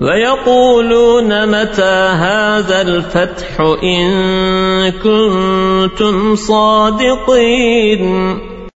ويقولون متى هذا الفتح إن كنتم صادقين